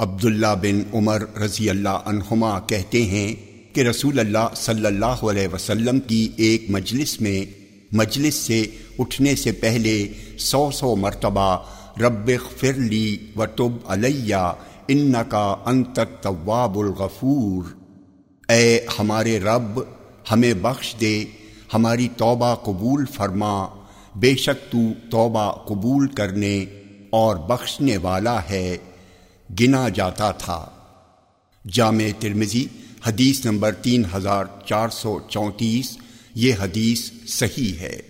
عبداللہ بن عمر رضی اللہ عنہما کہتے ہیں کہ رسول اللہ صلی اللہ علیہ وسلم کی ایک مجلس میں مجلس سے اٹھنے سے پہلے سو سو مرتبہ رب فرلی و تب علیہ ان کا انت طواب الغفور۔ اے ہمارے رب، ہمیں بخش دے، ہماری توبہ قبول فرما۔ بے شک تو توبہ قبول کرنے اور بخشنے والا ہے۔ گنا جاتا تھا۔ جامع ترمزی حدیث نمبر تین ہزار چار سو چونتیس، یہ حدیث صحیح ہے۔